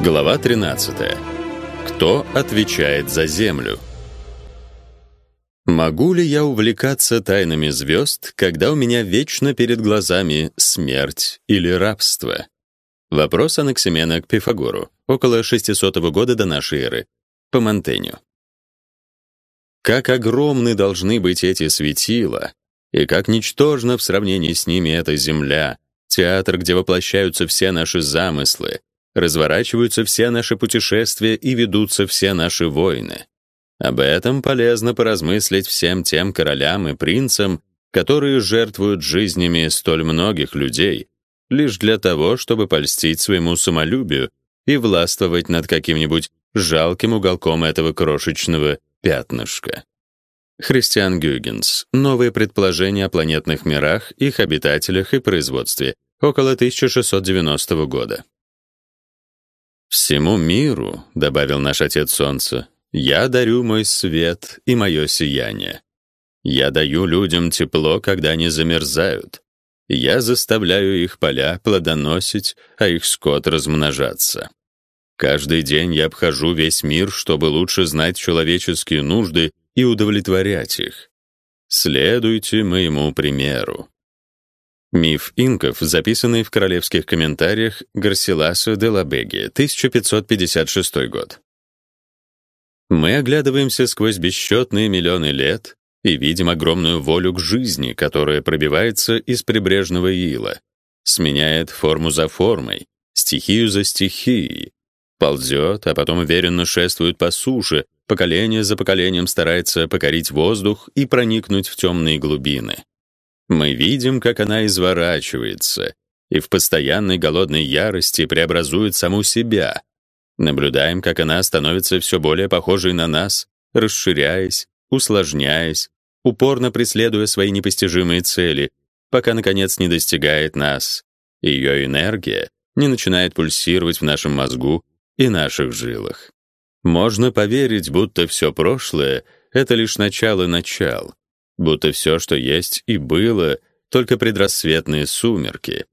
Глава 13. Кто отвечает за Землю? Могу ли я увлекаться тайнами звезд, когда у меня вечно перед глазами смерть или рабство? Вопрос Анаксимена к Пифагору, около 600 года до нашей эры, по Монтенью. Как огромны должны быть эти светила, и как ничтожна в сравнении с ними эта земля, театр, где воплощаются все наши замыслы, разворачиваются все наши путешествия и ведутся все наши войны. Об этом полезно поразмыслить всем тем королям и принцам, которые жертвуют жизнями столь многих людей лишь для того, чтобы польстить своему самолюбию и властвовать над каким-нибудь жалким уголком этого крошечного пятнышка. Христиан Гюйгенс. Новые предположения о планетных мирах, их обитателях и производстве. Около 1690 года. Всему миру, добавил наш Отец Солнце, я дарю мой свет и мое сияние. Я даю людям тепло, когда они замерзают. Я заставляю их поля плодоносить, а их скот размножаться. Каждый день я обхожу весь мир, чтобы лучше знать человеческие нужды и удовлетворять их. Следуйте моему примеру. Миф инков, записанный в королевских комментариях Гарсиласо де Лабеги, 1556 год. Мы оглядываемся сквозь бесчетные миллионы лет и видим огромную волю к жизни, которая пробивается из прибрежного ила, сменяет форму за формой, стихию за стихией, ползет, а потом уверенно шествует по суше, поколение за поколением старается покорить воздух и проникнуть в темные глубины. Мы видим, как она изворачивается и в постоянной голодной ярости преобразует саму себя. Наблюдаем, как она становится все более похожей на нас, расширяясь, усложняясь, упорно преследуя свои непостижимые цели, пока наконец не достигает нас. Ее энергия не начинает пульсировать в нашем мозгу и наших жилах. Можно поверить, будто все прошлое это лишь начало начал, будто все, что есть и было, только предрассветные сумерки.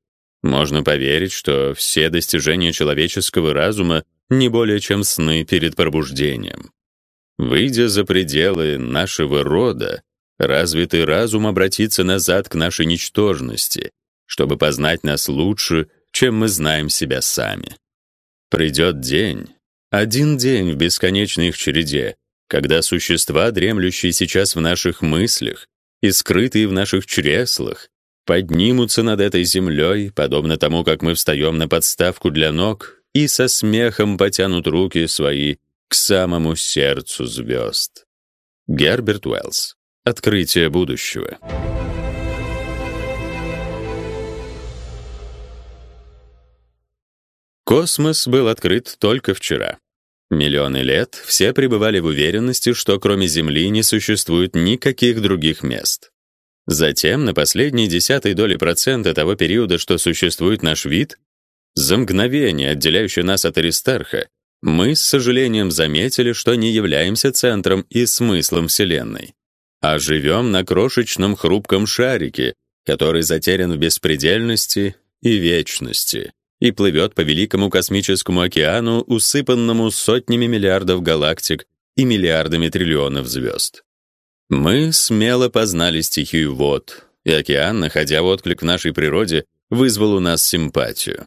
Можно поверить, что все достижения человеческого разума не более чем сны перед пробуждением. Выйдя за пределы нашего рода, развитый разум обратится назад к нашей ничтожности, чтобы познать нас лучше, чем мы знаем себя сами. Придет день, один день в бесконечной их череде, когда существа, дремлющие сейчас в наших мыслях и скрытые в наших чреслах, поднимутся над этой землей, подобно тому, как мы встаем на подставку для ног и со смехом потянут руки свои к самому сердцу звезд. Герберт Уэллс. Открытие будущего. Космос был открыт только вчера. Миллионы лет все пребывали в уверенности, что кроме Земли не существует никаких других мест. Затем, на последней десятой доли процента того периода, что существует наш вид, за мгновение, отделяющее нас от Аристарха, мы с сожалением заметили, что не являемся центром и смыслом Вселенной, а живем на крошечном хрупком шарике, который затерян в беспредельности и вечности и плывет по великому космическому океану, усыпанному сотнями миллиардов галактик и миллиардами триллионов звезд. Мы смело познали стихию вод, и океан, находя отклик в нашей природе, вызвал у нас симпатию.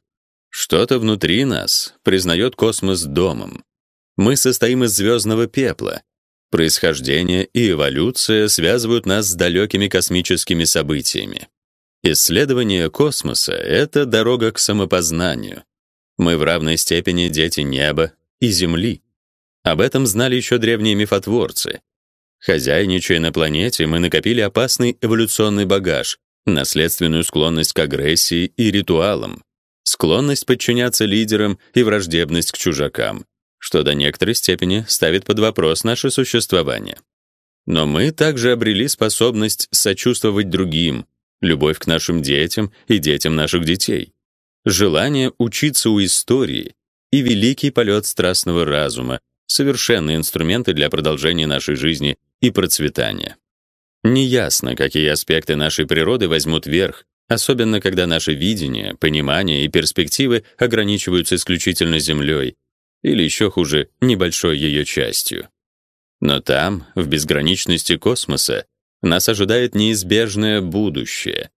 Что-то внутри нас признает космос домом. Мы состоим из звездного пепла. Происхождение и эволюция связывают нас с далекими космическими событиями. Исследование космоса — это дорога к самопознанию. Мы в равной степени дети неба и земли. Об этом знали еще древние мифотворцы. Хозяйничая на планете, мы накопили опасный эволюционный багаж, наследственную склонность к агрессии и ритуалам, склонность подчиняться лидерам и враждебность к чужакам, что до некоторой степени ставит под вопрос наше существование. Но мы также обрели способность сочувствовать другим, любовь к нашим детям и детям наших детей, желание учиться у истории и великий полет страстного разума, совершенные инструменты для продолжения нашей жизни и процветания. Неясно, какие аспекты нашей природы возьмут верх, особенно когда наше видение, понимание и перспективы ограничиваются исключительно землей, или еще хуже, небольшой ее частью. Но там, в безграничности космоса, нас ожидает неизбежное будущее.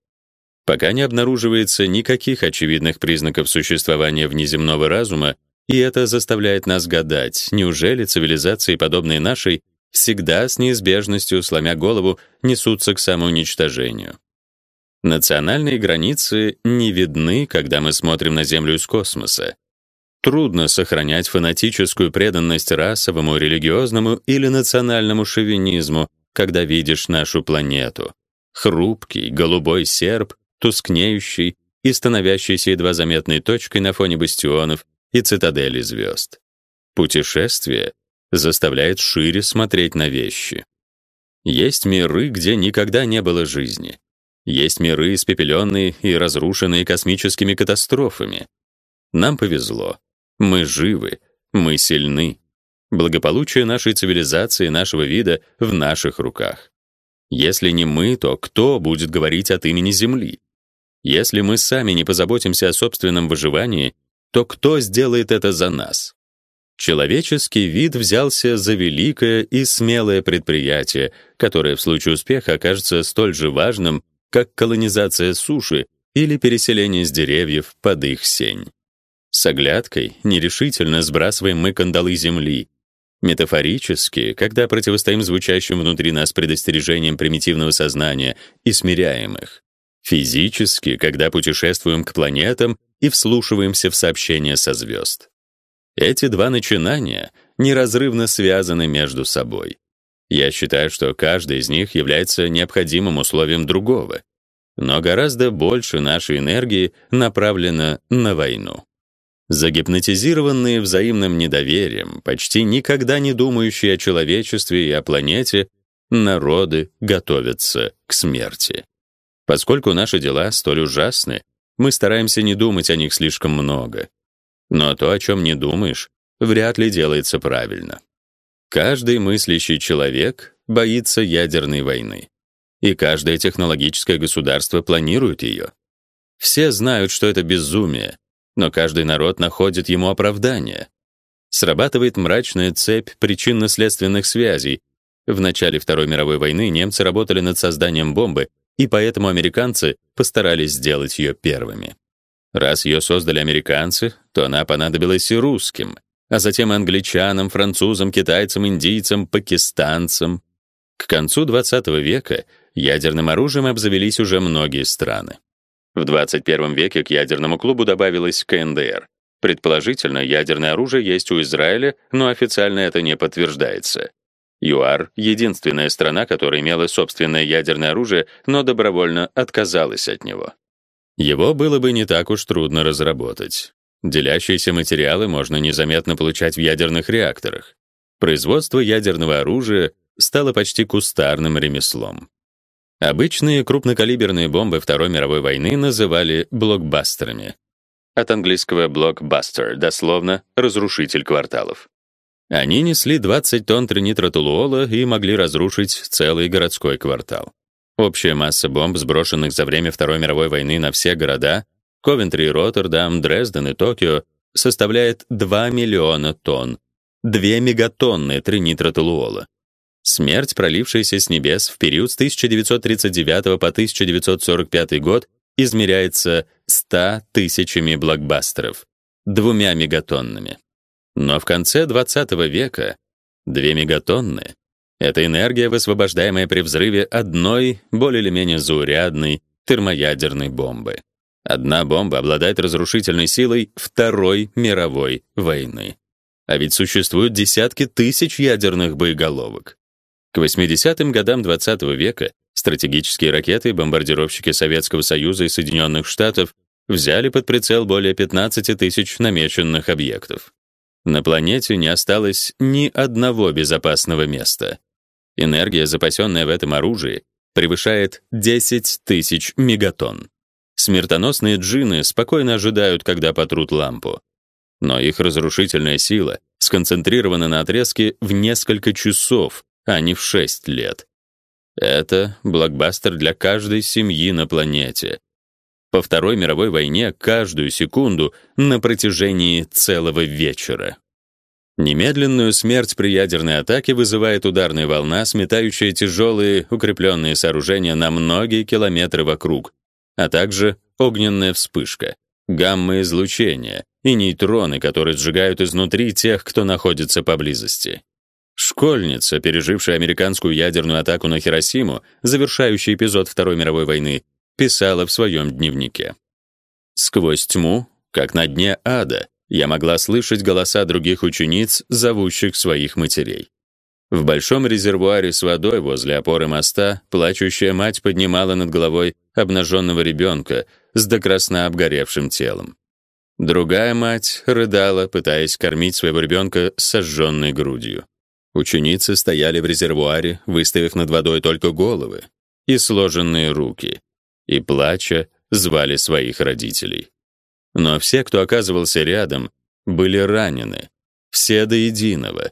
Пока не обнаруживается никаких очевидных признаков существования внеземного разума, и это заставляет нас гадать, неужели цивилизации, подобные нашей, всегда с неизбежностью, сломя голову, несутся к самоуничтожению. Национальные границы не видны, когда мы смотрим на Землю из космоса. Трудно сохранять фанатическую преданность расовому, религиозному или национальному шовинизму, когда видишь нашу планету. Хрупкий голубой серп, тускнеющий и становящийся едва заметной точкой на фоне бастионов и цитаделей звезд. Путешествие заставляет шире смотреть на вещи. Есть миры, где никогда не было жизни. Есть миры, испепеленные и разрушенные космическими катастрофами. Нам повезло. Мы живы, мы сильны. Благополучие нашей цивилизации, нашего вида в наших руках. Если не мы, то кто будет говорить от имени Земли? Если мы сами не позаботимся о собственном выживании, то кто сделает это за нас? Человеческий вид взялся за великое и смелое предприятие, которое в случае успеха окажется столь же важным, как колонизация суши или переселение с деревьев под их сень. С оглядкой нерешительно сбрасываем мы кандалы земли. Метафорически, когда противостоим звучащим внутри нас предостережениям примитивного сознания и смиряем их. Физически, когда путешествуем к планетам и вслушиваемся в сообщения со звезд. Эти два начинания неразрывно связаны между собой. Я считаю, что каждый из них является необходимым условием другого. Но гораздо больше нашей энергии направлено на войну. Загипнотизированные взаимным недоверием, почти никогда не думающие о человечестве и о планете, народы готовятся к смерти. Поскольку наши дела столь ужасны, мы стараемся не думать о них слишком много. Но то, о чем не думаешь, вряд ли делается правильно. Каждый мыслящий человек боится ядерной войны. И каждое технологическое государство планирует ее. Все знают, что это безумие, но каждый народ находит ему оправдание. Срабатывает мрачная цепь причинно-следственных связей. В начале Второй мировой войны немцы работали над созданием бомбы, и поэтому американцы постарались сделать ее первыми. Раз ее создали американцы, то она понадобилась и русским — а затем англичанам, французам, китайцам, индийцам, пакистанцам. К концу XX века ядерным оружием обзавелись уже многие страны. В 21 веке к ядерному клубу добавилась КНДР. Предположительно, ядерное оружие есть у Израиля, но официально это не подтверждается. ЮАР — единственная страна, которая имела собственное ядерное оружие, но добровольно отказалась от него. Его было бы не так уж трудно разработать. Делящиеся материалы можно незаметно получать в ядерных реакторах. Производство ядерного оружия стало почти кустарным ремеслом. Обычные крупнокалиберные бомбы Второй мировой войны называли блокбастерами. От английского blockbuster, дословно разрушитель кварталов. Они несли 20 тонн тринитротолуола и могли разрушить целый городской квартал. Общая масса бомб, сброшенных за время Второй мировой войны на все города, Ковентри, Роттердам, Дрезден и Токио составляет 2 миллиона тонн, 2 мегатонны тринитротолуола. Смерть, пролившаяся с небес в период с 1939 по 1945 год, измеряется 100 тысячами блокбастеров, двумя мегатоннами. Но в конце 20 века 2 мегатонны — это энергия, высвобождаемая при взрыве одной, более или менее заурядной термоядерной бомбы. Одна бомба обладает разрушительной силой Второй мировой войны. А ведь существуют десятки тысяч ядерных боеголовок. К 80-м годам XX -го века стратегические ракеты и бомбардировщики Советского Союза и Соединенных Штатов взяли под прицел более 15 тысяч намеченных объектов. На планете не осталось ни одного безопасного места. Энергия, запасенная в этом оружии, превышает 10 тысяч мегатонн. Смертоносные джинны спокойно ожидают, когда потрут лампу. Но их разрушительная сила сконцентрирована на отрезке в несколько часов, а не в 6 лет. Это блокбастер для каждой семьи на планете. По Второй мировой войне каждую секунду на протяжении целого вечера. Немедленную смерть при ядерной атаке вызывает ударная волна, сметающая тяжелые укрепленные сооружения на многие километры вокруг, а также огненная вспышка, гамма-излучение и нейтроны, которые сжигают изнутри тех, кто находится поблизости. Школьница, пережившая американскую ядерную атаку на Хиросиму, завершающий эпизод Второй мировой войны, писала в своем дневнике. Сквозь тьму, как на дне ада, я могла слышать голоса других учениц, зовущих своих матерей. В большом резервуаре с водой возле опоры моста плачущая мать поднимала над головой обнаженного ребенка с до красна обгоревшим телом. Другая мать рыдала, пытаясь кормить своего ребенка сожженной грудью. Ученицы стояли в резервуаре, выставив над водой только головы и сложенные руки, и плача звали своих родителей. Но все, кто оказывался рядом, были ранены, все до единого,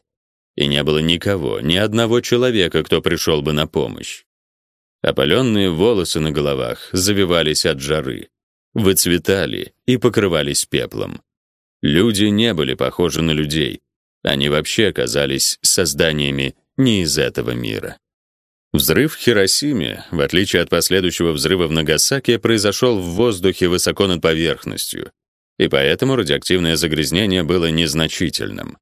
и не было никого, ни одного человека, кто пришел бы на помощь. Опаленные волосы на головах завивались от жары, выцветали и покрывались пеплом. Люди не были похожи на людей. Они вообще оказались созданиями не из этого мира. Взрыв в Хиросиме, в отличие от последующего взрыва в Нагасаки, произошел в воздухе высоко над поверхностью, и поэтому радиоактивное загрязнение было незначительным.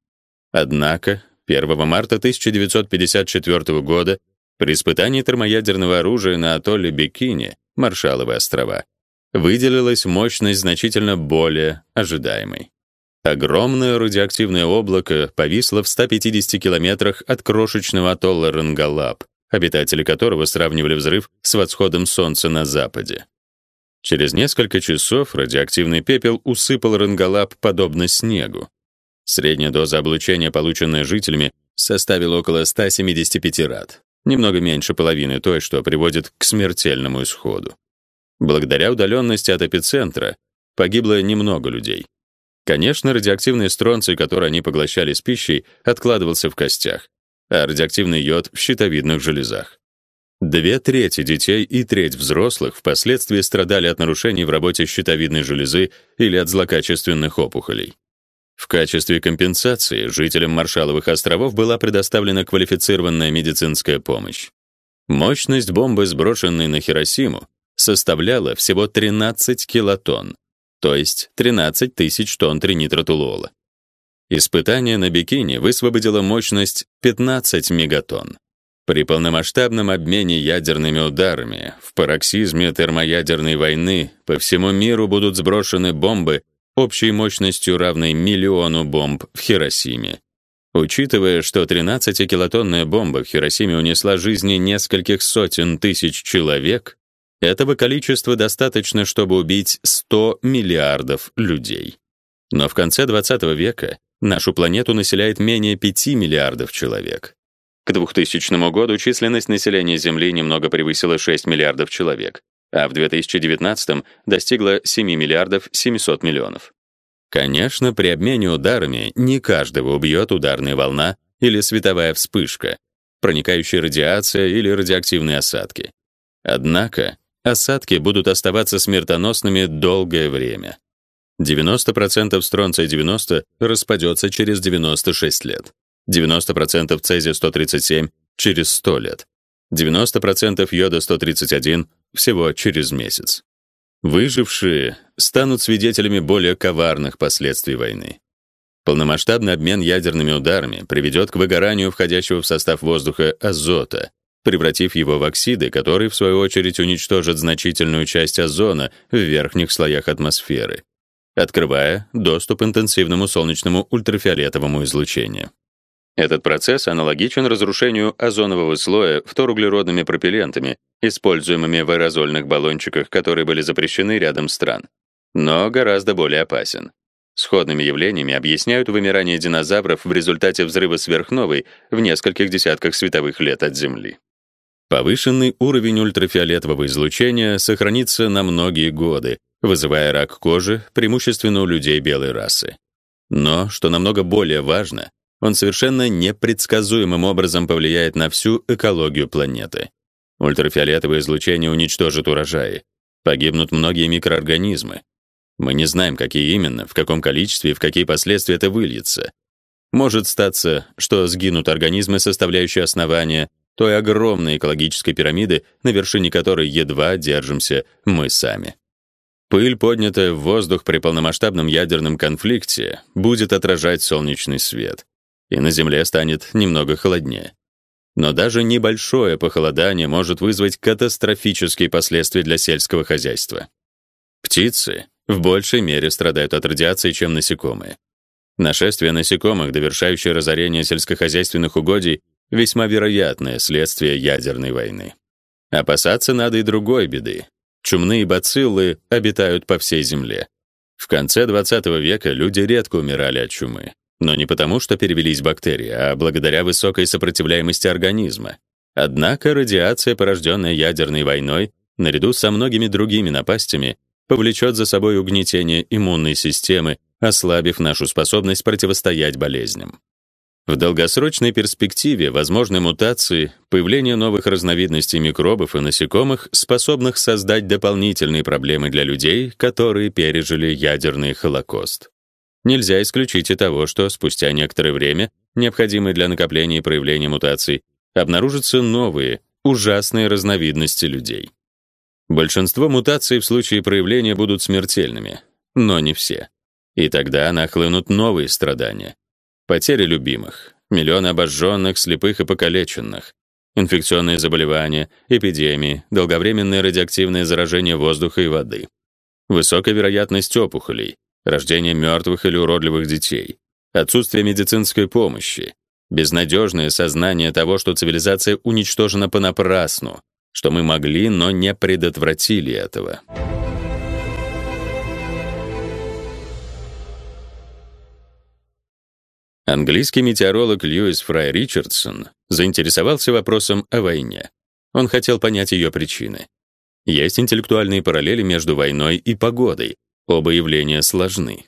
Однако 1 марта 1954 года при испытании термоядерного оружия на атолле Бикини, Маршалловы острова, выделилась мощность значительно более ожидаемой. Огромное радиоактивное облако повисло в 150 километрах от крошечного атолла Рангалап, обитатели которого сравнивали взрыв с восходом солнца на западе. Через несколько часов радиоактивный пепел усыпал Рангалап подобно снегу. Средняя доза облучения, полученная жителями, составила около 175 рад, немного меньше половины той, что приводит к смертельному исходу. Благодаря удаленности от эпицентра погибло немного людей. Конечно, радиоактивный стронций, который они поглощали с пищей, откладывался в костях, а радиоактивный йод в щитовидных железах. Две трети детей и треть взрослых впоследствии страдали от нарушений в работе щитовидной железы или от злокачественных опухолей. В качестве компенсации жителям Маршалловых островов была предоставлена квалифицированная медицинская помощь. Мощность бомбы, сброшенной на Хиросиму, составляла всего 13 килотонн, то есть 13 тысяч тонн тринитротулуола. Испытание на Бикини высвободило мощность 15 мегатонн. При полномасштабном обмене ядерными ударами в пароксизме термоядерной войны по всему миру будут сброшены бомбы общей мощностью равной миллиону бомб в Хиросиме. Учитывая, что 13-килотонная бомба в Хиросиме унесла жизни нескольких сотен тысяч человек, этого количества достаточно, чтобы убить 100 миллиардов людей. Но в конце 20 века нашу планету населяет менее 5 миллиардов человек. К 2000 году численность населения Земли немного превысила 6 миллиардов человек, а в 2019 достигла 7 миллиардов 700 миллионов. Конечно, при обмене ударами не каждого убьет ударная волна или световая вспышка, проникающая радиация или радиоактивные осадки. Однако осадки будут оставаться смертоносными долгое время. 90% стронция-90 распадется через 96 лет. 90% цезия-137 через 100 лет. 90% йода-131 всего через месяц. Выжившие станут свидетелями более коварных последствий войны. Полномасштабный обмен ядерными ударами приведет к выгоранию входящего в состав воздуха азота, превратив его в оксиды, которые в свою очередь уничтожат значительную часть озона в верхних слоях атмосферы, открывая доступ интенсивному солнечному ультрафиолетовому излучению. Этот процесс аналогичен разрушению озонового слоя фторуглеродными пропеллентами, используемыми в аэрозольных баллончиках, которые были запрещены рядом стран, но гораздо более опасен. Сходными явлениями объясняют вымирание динозавров в результате взрыва сверхновой в нескольких десятках световых лет от Земли. Повышенный уровень ультрафиолетового излучения сохранится на многие годы, вызывая рак кожи, преимущественно у людей белой расы. Но, что намного более важно, он совершенно непредсказуемым образом повлияет на всю экологию планеты. Ультрафиолетовое излучение уничтожит урожаи, погибнут многие микроорганизмы. Мы не знаем, какие именно, в каком количестве и в какие последствия это выльется. Может статься, что сгинут организмы, составляющие основание той огромной экологической пирамиды, на вершине которой едва держимся мы сами. Пыль, поднятая в воздух при полномасштабном ядерном конфликте, будет отражать солнечный свет, и на Земле станет немного холоднее. Но даже небольшое похолодание может вызвать катастрофические последствия для сельского хозяйства. Птицы в большей мере страдают от радиации, чем насекомые. Нашествие насекомых, довершающее разорение сельскохозяйственных угодий, весьма вероятное следствие ядерной войны. Опасаться надо и другой беды. Чумные бациллы обитают по всей земле. В конце 20 века люди редко умирали от чумы, но не потому, что перевелись бактерии, а благодаря высокой сопротивляемости организма. Однако радиация, порожденная ядерной войной, наряду со многими другими напастями, повлечет за собой угнетение иммунной системы, ослабив нашу способность противостоять болезням. В долгосрочной перспективе возможны мутации, появление новых разновидностей микробов и насекомых, способных создать дополнительные проблемы для людей, которые пережили ядерный холокост. Нельзя исключить и того, что спустя некоторое время, необходимое для накопления и проявления мутаций, обнаружатся новые, ужасные разновидности людей. Большинство мутаций в случае проявления будут смертельными, но не все. И тогда нахлынут новые страдания. Потери любимых, миллионы обожженных, слепых и покалеченных, инфекционные заболевания, эпидемии, долговременное радиоактивное заражение воздуха и воды, высокая вероятность опухолей, рождение мертвых или уродливых детей, отсутствие медицинской помощи, безнадежное сознание того, что цивилизация уничтожена понапрасну, что мы могли, но не предотвратили этого. Английский метеоролог Льюис Фрай Ричардсон заинтересовался вопросом о войне. Он хотел понять ее причины. Есть интеллектуальные параллели между войной и погодой. Оба явления сложны.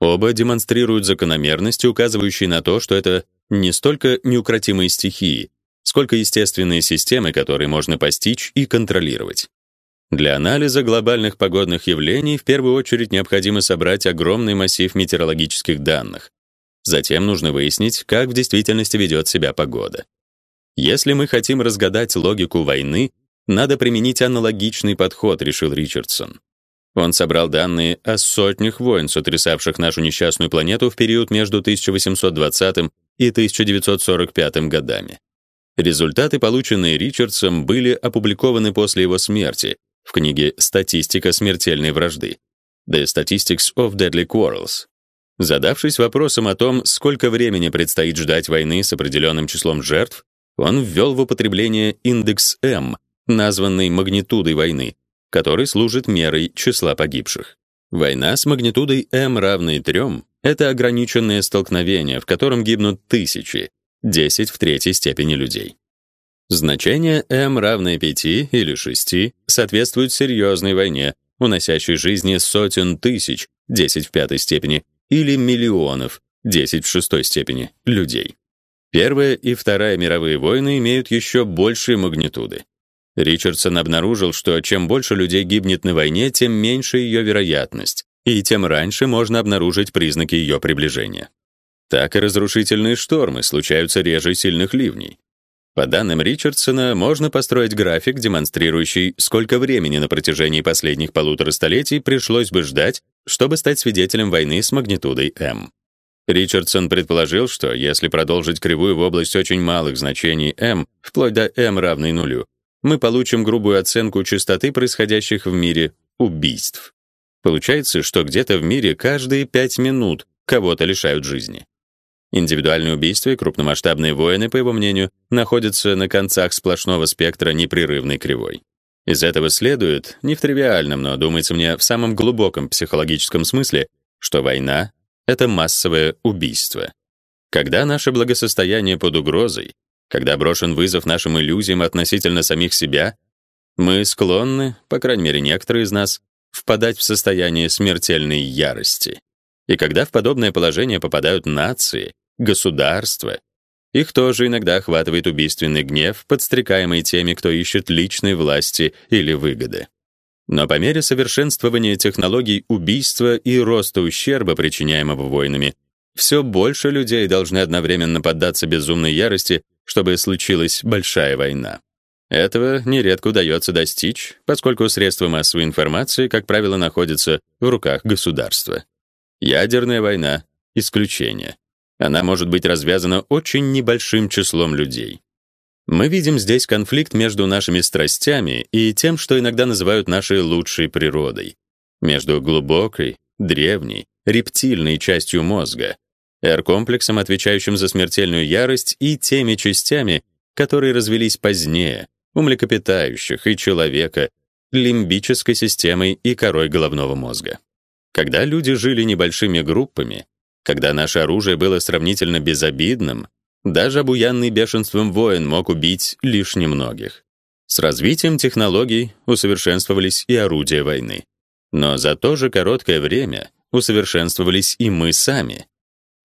Оба демонстрируют закономерности, указывающие на то, что это не столько неукротимые стихии, сколько естественные системы, которые можно постичь и контролировать. Для анализа глобальных погодных явлений в первую очередь необходимо собрать огромный массив метеорологических данных. Затем нужно выяснить, как в действительности ведет себя погода. Если мы хотим разгадать логику войны, надо применить аналогичный подход, решил Ричардсон. Он собрал данные о сотнях войн, сотрясавших нашу несчастную планету в период между 1820 и 1945 годами. Результаты, полученные Ричардсом, были опубликованы после его смерти в книге Статистика смертельной вражды The Statistics of Deadly Quarrels. Задавшись вопросом о том, сколько времени предстоит ждать войны с определенным числом жертв, он ввел в употребление индекс М, названный магнитудой войны, который служит мерой числа погибших. Война с магнитудой М равной 3 это ограниченное столкновение, в котором гибнут тысячи, 10 в третьей степени людей. Значение m равное 5 или 6 соответствует серьезной войне, уносящей жизни сотен тысяч, 10 в пятой степени, или миллионов, 10 в шестой степени, людей. Первая и Вторая мировые войны имеют еще большие магнитуды. Ричардсон обнаружил, что чем больше людей гибнет на войне, тем меньше ее вероятность, и тем раньше можно обнаружить признаки ее приближения так и разрушительные штормы случаются реже сильных ливней. По данным Ричардсона, можно построить график, демонстрирующий, сколько времени на протяжении последних полутора столетий пришлось бы ждать, чтобы стать свидетелем войны с магнитудой М. Ричардсон предположил, что если продолжить кривую в область очень малых значений m, вплоть до m равной нулю, мы получим грубую оценку частоты происходящих в мире убийств. Получается, что где-то в мире каждые 5 минут кого-то лишают жизни. Индивидуальные убийства и крупномасштабные войны, по его мнению, находятся на концах сплошного спектра непрерывной кривой. Из этого следует, не в тривиальном, но, думается мне, в самом глубоком психологическом смысле, что война — это массовое убийство. Когда наше благосостояние под угрозой, когда брошен вызов нашим иллюзиям относительно самих себя, мы склонны, по крайней мере некоторые из нас, впадать в состояние смертельной ярости. И когда в подобное положение попадают нации, государства. Их тоже иногда охватывает убийственный гнев, подстрекаемый теми, кто ищет личной власти или выгоды. Но по мере совершенствования технологий убийства и роста ущерба, причиняемого войнами, все больше людей должны одновременно поддаться безумной ярости, чтобы случилась большая война. Этого нередко удается достичь, поскольку средства массовой информации, как правило, находятся в руках государства. Ядерная война исключение. Она может быть развязана очень небольшим числом людей. Мы видим здесь конфликт между нашими страстями и тем, что иногда называют нашей лучшей природой, между глубокой, древней, рептильной частью мозга, R-комплексом, отвечающим за смертельную ярость, и теми частями, которые развились позднее, у млекопитающих и человека, лимбической системой и корой головного мозга. Когда люди жили небольшими группами, когда наше оружие было сравнительно безобидным, даже обуянный бешенством воин мог убить лишь немногих. С развитием технологий усовершенствовались и орудия войны. Но за то же короткое время усовершенствовались и мы сами.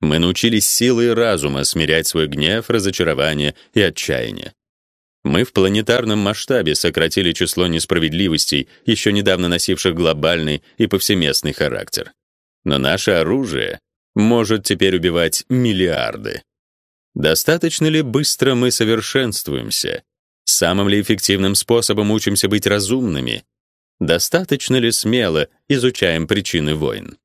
Мы научились силой разума смирять свой гнев, разочарование и отчаяние. Мы в планетарном масштабе сократили число несправедливостей, еще недавно носивших глобальный и повсеместный характер. Но наше оружие может теперь убивать миллиарды. Достаточно ли быстро мы совершенствуемся? Самым ли эффективным способом учимся быть разумными? Достаточно ли смело изучаем причины войн?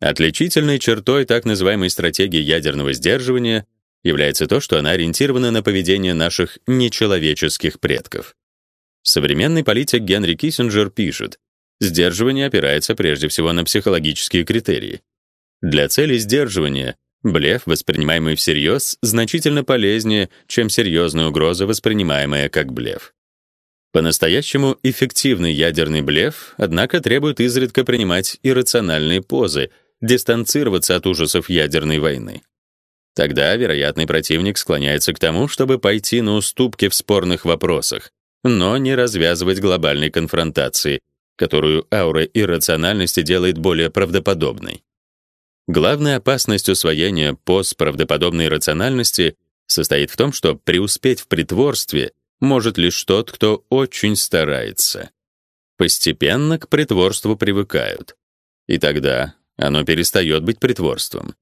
Отличительной чертой так называемой стратегии ядерного сдерживания является то, что она ориентирована на поведение наших нечеловеческих предков. Современный политик Генри Киссинджер пишет: "Сдерживание опирается прежде всего на психологические критерии. Для цели сдерживания блеф, воспринимаемый всерьез, значительно полезнее, чем серьезная угроза, воспринимаемая как блеф. По-настоящему эффективный ядерный блеф, однако, требует изредка принимать иррациональные позы, дистанцироваться от ужасов ядерной войны. Тогда вероятный противник склоняется к тому, чтобы пойти на уступки в спорных вопросах, но не развязывать глобальной конфронтации, которую аура иррациональности делает более правдоподобной. Главная опасность усвоения поз правдоподобной рациональности состоит в том, что преуспеть в притворстве может лишь тот, кто очень старается. Постепенно к притворству привыкают. И тогда оно перестает быть притворством.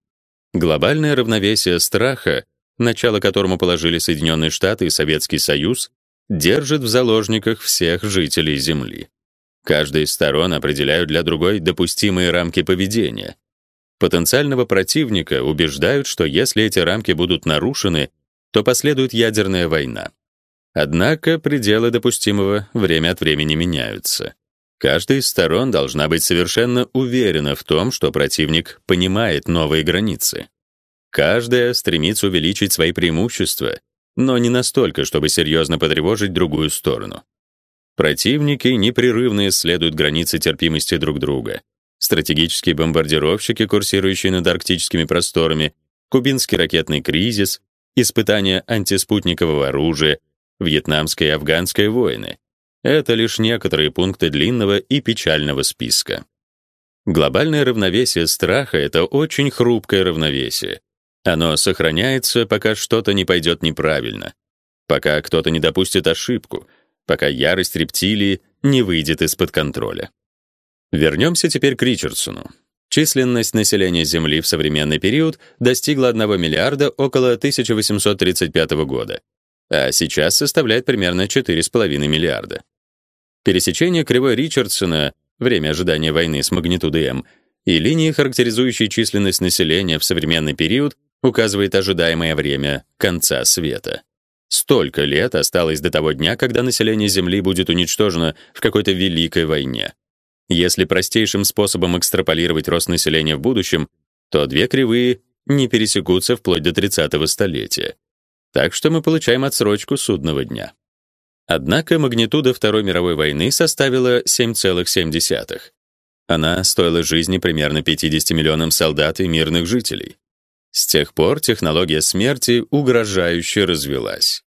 Глобальное равновесие страха, начало которому положили Соединенные Штаты и Советский Союз, держит в заложниках всех жителей Земли. Каждая из сторон определяют для другой допустимые рамки поведения. Потенциального противника убеждают, что если эти рамки будут нарушены, то последует ядерная война. Однако пределы допустимого время от времени меняются. Каждая из сторон должна быть совершенно уверена в том, что противник понимает новые границы. Каждая стремится увеличить свои преимущества, но не настолько, чтобы серьезно потревожить другую сторону. Противники непрерывно исследуют границы терпимости друг друга. Стратегические бомбардировщики, курсирующие над арктическими просторами, кубинский ракетный кризис, испытания антиспутникового оружия, вьетнамская и афганская войны. Это лишь некоторые пункты длинного и печального списка. Глобальное равновесие страха это очень хрупкое равновесие. Оно сохраняется, пока что-то не пойдет неправильно, пока кто-то не допустит ошибку, пока ярость рептилии не выйдет из-под контроля. Вернемся теперь к Ричардсону. Численность населения Земли в современный период достигла 1 миллиарда около 1835 года а сейчас составляет примерно 4,5 миллиарда. Пересечение кривой Ричардсона, время ожидания войны с магнитудой m, и линии, характеризующие численность населения в современный период, указывает ожидаемое время конца света. Столько лет осталось до того дня, когда население Земли будет уничтожено в какой-то великой войне. Если простейшим способом экстраполировать рост населения в будущем, то две кривые не пересекутся вплоть до 30-го столетия. Так что мы получаем отсрочку судного дня. Однако магнитуда Второй мировой войны составила 7,7. Она стоила жизни примерно 50 миллионам солдат и мирных жителей. С тех пор технология смерти угрожающе развилась.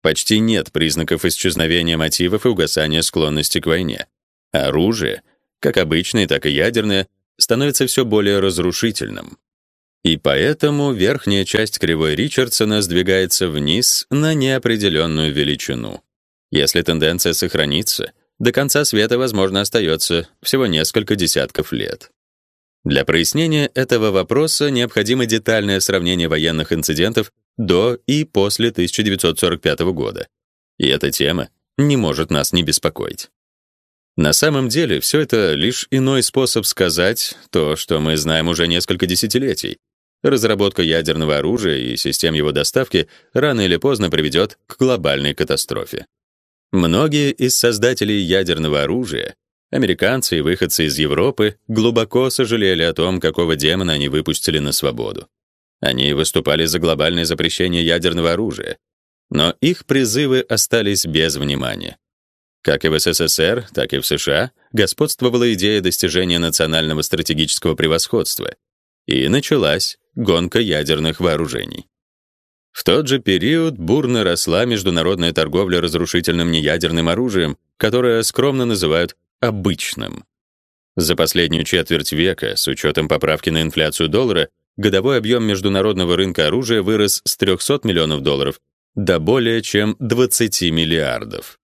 Почти нет признаков исчезновения мотивов и угасания склонности к войне. Оружие, как обычное, так и ядерное, становится все более разрушительным. И поэтому верхняя часть кривой Ричардсона сдвигается вниз на неопределенную величину. Если тенденция сохранится, до конца света, возможно, остается всего несколько десятков лет. Для прояснения этого вопроса необходимо детальное сравнение военных инцидентов до и после 1945 года. И эта тема не может нас не беспокоить. На самом деле, все это лишь иной способ сказать то, что мы знаем уже несколько десятилетий. Разработка ядерного оружия и систем его доставки рано или поздно приведет к глобальной катастрофе. Многие из создателей ядерного оружия, американцы и выходцы из Европы, глубоко сожалели о том, какого демона они выпустили на свободу. Они выступали за глобальное запрещение ядерного оружия, но их призывы остались без внимания. Как и в СССР, так и в США господствовала идея достижения национального стратегического превосходства, и началась гонка ядерных вооружений. В тот же период бурно росла международная торговля разрушительным неядерным оружием, которое скромно называют обычным. За последнюю четверть века, с учетом поправки на инфляцию доллара, годовой объем международного рынка оружия вырос с 300 миллионов долларов до более чем 20 миллиардов.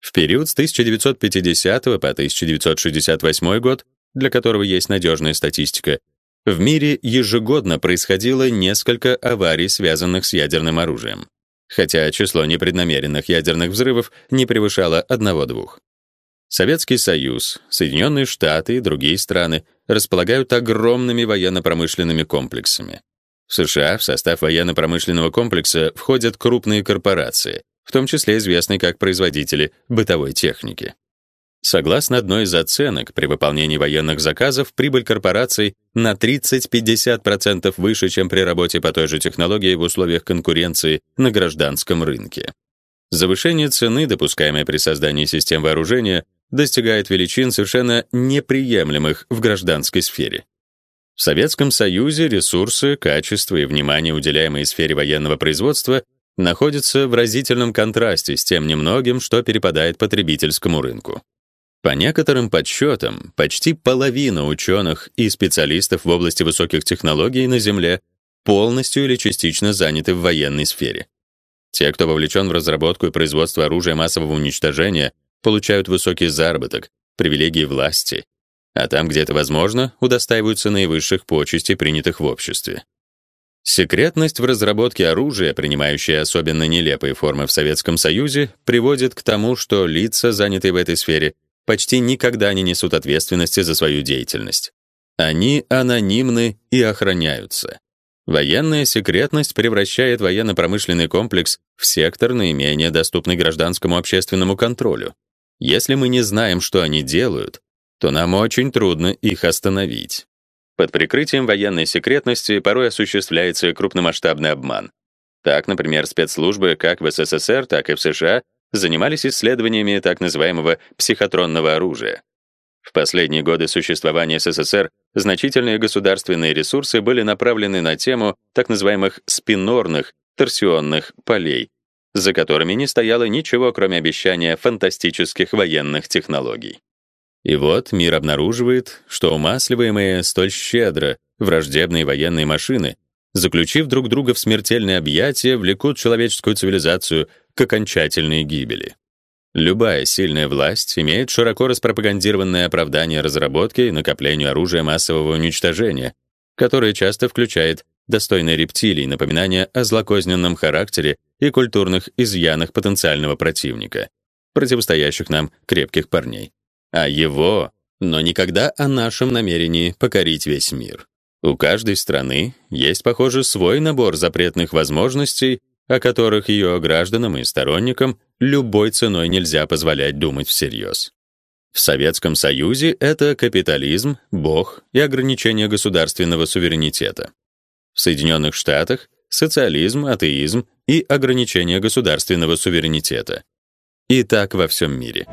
В период с 1950 по 1968 год, для которого есть надежная статистика, в мире ежегодно происходило несколько аварий, связанных с ядерным оружием, хотя число непреднамеренных ядерных взрывов не превышало одного-двух. Советский Союз, Соединенные Штаты и другие страны располагают огромными военно-промышленными комплексами. В США в состав военно-промышленного комплекса входят крупные корпорации, в том числе известные как производители бытовой техники. Согласно одной из оценок, при выполнении военных заказов прибыль корпораций на 30-50% выше, чем при работе по той же технологии в условиях конкуренции на гражданском рынке. Завышение цены, допускаемое при создании систем вооружения, достигает величин совершенно неприемлемых в гражданской сфере. В Советском Союзе ресурсы, качество и внимание, уделяемые сфере военного производства, находятся в разительном контрасте с тем немногим, что перепадает потребительскому рынку. По некоторым подсчетам, почти половина ученых и специалистов в области высоких технологий на Земле полностью или частично заняты в военной сфере. Те, кто вовлечен в разработку и производство оружия массового уничтожения, получают высокий заработок, привилегии власти, а там, где это возможно, удостаиваются наивысших почестей, принятых в обществе. Секретность в разработке оружия, принимающая особенно нелепые формы в Советском Союзе, приводит к тому, что лица, занятые в этой сфере, почти никогда не несут ответственности за свою деятельность. Они анонимны и охраняются. Военная секретность превращает военно-промышленный комплекс в сектор, наименее доступный гражданскому общественному контролю. Если мы не знаем, что они делают, то нам очень трудно их остановить. Под прикрытием военной секретности порой осуществляется крупномасштабный обман. Так, например, спецслужбы как в СССР, так и в США занимались исследованиями так называемого психотронного оружия. В последние годы существования СССР значительные государственные ресурсы были направлены на тему так называемых спинорных торсионных полей, за которыми не стояло ничего, кроме обещания фантастических военных технологий. И вот мир обнаруживает, что умасливаемые столь щедро враждебные военные машины, заключив друг друга в смертельные объятия, влекут человеческую цивилизацию к окончательной гибели. Любая сильная власть имеет широко распропагандированное оправдание разработке и накоплению оружия массового уничтожения, которое часто включает достойные рептилий напоминание о злокозненном характере и культурных изъянах потенциального противника, противостоящих нам крепких парней а его, но никогда о нашем намерении покорить весь мир. У каждой страны есть, похоже, свой набор запретных возможностей, о которых ее гражданам и сторонникам любой ценой нельзя позволять думать всерьез. В Советском Союзе это капитализм, бог и ограничение государственного суверенитета. В Соединенных Штатах социализм, атеизм и ограничение государственного суверенитета. И так во всем мире.